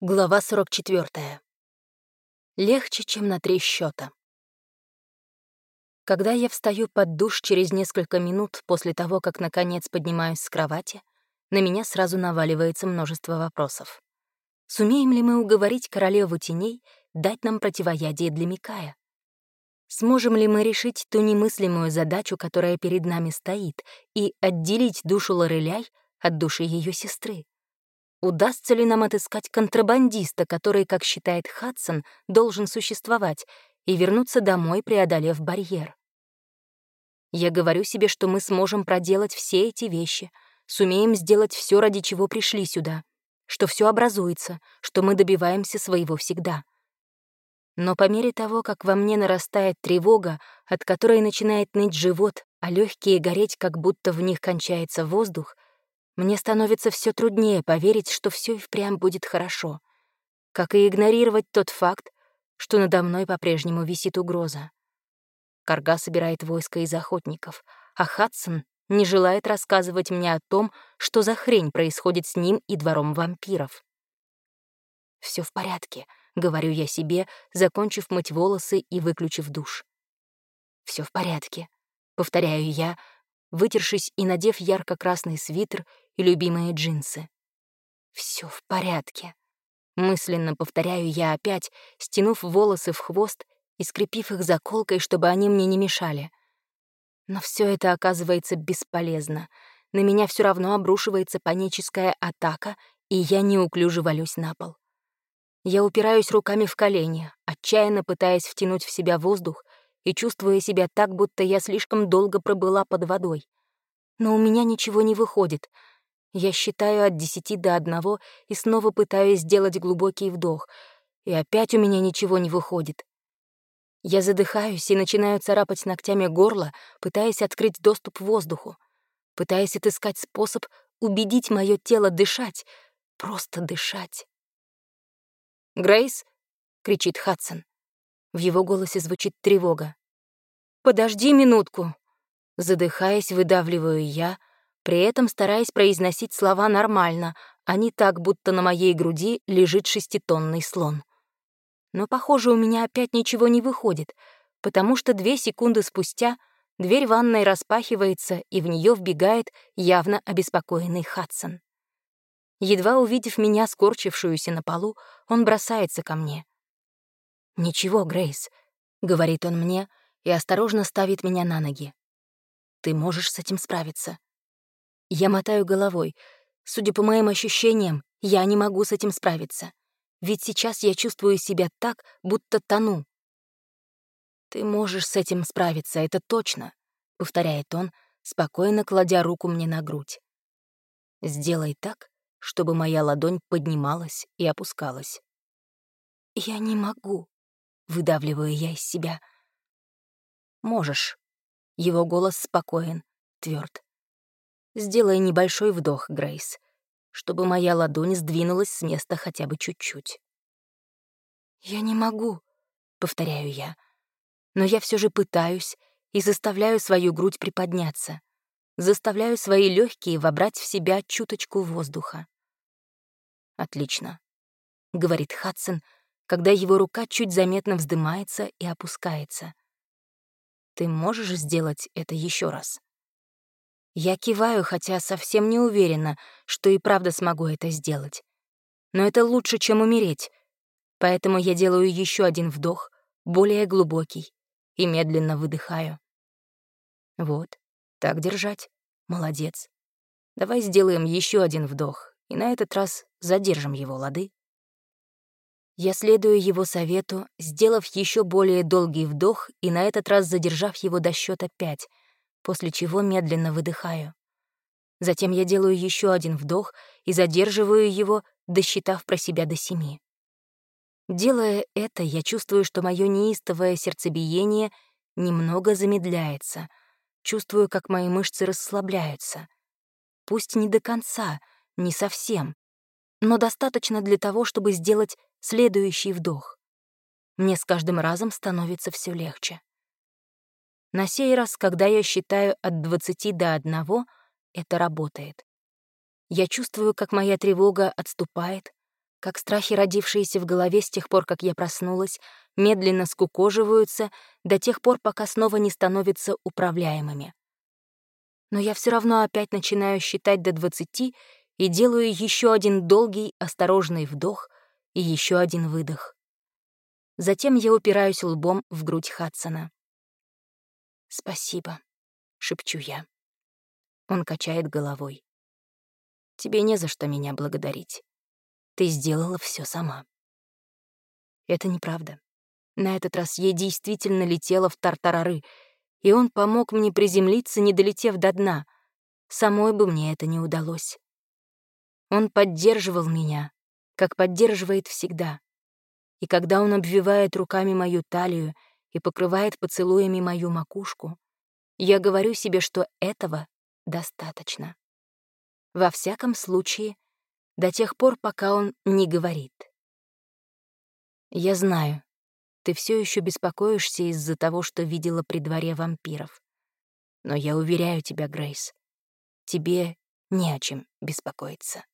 Глава 44. Легче, чем на три счета. Когда я встаю под душ через несколько минут после того, как наконец поднимаюсь с кровати, на меня сразу наваливается множество вопросов. Сумеем ли мы уговорить королеву теней дать нам противоядие для Микая? Сможем ли мы решить ту немыслимую задачу, которая перед нами стоит, и отделить душу Лореляй от души ее сестры? Удастся ли нам отыскать контрабандиста, который, как считает Хадсон, должен существовать, и вернуться домой, преодолев барьер? Я говорю себе, что мы сможем проделать все эти вещи, сумеем сделать все, ради чего пришли сюда, что все образуется, что мы добиваемся своего всегда. Но по мере того, как во мне нарастает тревога, от которой начинает ныть живот, а легкие гореть, как будто в них кончается воздух, мне становится все труднее поверить, что все и впрямь будет хорошо, как и игнорировать тот факт, что надо мной по-прежнему висит угроза. Карга собирает войско из охотников, а Хадсон не желает рассказывать мне о том, что за хрень происходит с ним и двором вампиров. Все в порядке», — говорю я себе, закончив мыть волосы и выключив душ. Все в порядке», — повторяю я, вытершись и надев ярко-красный свитер и любимые джинсы. Все в порядке. Мысленно повторяю я опять, стянув волосы в хвост и скрепив их заколкой, чтобы они мне не мешали. Но все это оказывается бесполезно. На меня все равно обрушивается паническая атака, и я неуклюже валюсь на пол. Я упираюсь руками в колени, отчаянно пытаясь втянуть в себя воздух и чувствуя себя так, будто я слишком долго пробыла под водой. Но у меня ничего не выходит. Я считаю от десяти до одного и снова пытаюсь сделать глубокий вдох, и опять у меня ничего не выходит. Я задыхаюсь и начинаю царапать ногтями горло, пытаясь открыть доступ к воздуху, пытаясь отыскать способ убедить мое тело дышать, просто дышать. «Грейс!» — кричит Хадсон. В его голосе звучит тревога. «Подожди минутку!» Задыхаясь, выдавливаю я, при этом стараясь произносить слова нормально, а не так, будто на моей груди лежит шеститонный слон. Но, похоже, у меня опять ничего не выходит, потому что две секунды спустя дверь ванной распахивается, и в нее вбегает явно обеспокоенный Хадсон. Едва увидев меня, скорчившуюся на полу, он бросается ко мне. «Ничего, Грейс», — говорит он мне и осторожно ставит меня на ноги. «Ты можешь с этим справиться». Я мотаю головой. Судя по моим ощущениям, я не могу с этим справиться. Ведь сейчас я чувствую себя так, будто тону. «Ты можешь с этим справиться, это точно», — повторяет он, спокойно кладя руку мне на грудь. «Сделай так, чтобы моя ладонь поднималась и опускалась». «Я не могу», выдавливаю я из себя. Можешь. Его голос спокоен, тверд. Сделай небольшой вдох, Грейс, чтобы моя ладонь сдвинулась с места хотя бы чуть-чуть. Я не могу, повторяю я. Но я все же пытаюсь и заставляю свою грудь приподняться, заставляю свои легкие вобрать в себя чуточку воздуха. Отлично, говорит Хадсон, когда его рука чуть заметно вздымается и опускается. Ты можешь сделать это еще раз? Я киваю, хотя совсем не уверена, что и правда смогу это сделать. Но это лучше, чем умереть. Поэтому я делаю еще один вдох, более глубокий, и медленно выдыхаю. Вот, так держать. Молодец. Давай сделаем еще один вдох, и на этот раз задержим его, лады? Я следую его совету, сделав еще более долгий вдох и на этот раз задержав его до счета пять, после чего медленно выдыхаю. Затем я делаю еще один вдох и задерживаю его, досчитав про себя до семи. Делая это, я чувствую, что мое неистовое сердцебиение немного замедляется, чувствую, как мои мышцы расслабляются. Пусть не до конца, не совсем, но достаточно для того, чтобы сделать следующий вдох. Мне с каждым разом становится все легче. На сей раз, когда я считаю от 20 до 1, это работает. Я чувствую, как моя тревога отступает, как страхи, родившиеся в голове с тех пор, как я проснулась, медленно скукоживаются до тех пор, пока снова не становятся управляемыми. Но я все равно опять начинаю считать до двадцати и делаю еще один долгий, осторожный вдох и еще один выдох. Затем я упираюсь лбом в грудь Хадсона. «Спасибо», — шепчу я. Он качает головой. «Тебе не за что меня благодарить. Ты сделала все сама». Это неправда. На этот раз я действительно летела в тартарары, и он помог мне приземлиться, не долетев до дна. Самой бы мне это не удалось. Он поддерживал меня, как поддерживает всегда. И когда он обвивает руками мою талию и покрывает поцелуями мою макушку, я говорю себе, что этого достаточно. Во всяком случае, до тех пор, пока он не говорит. Я знаю, ты все еще беспокоишься из-за того, что видела при дворе вампиров. Но я уверяю тебя, Грейс, тебе не о чем беспокоиться.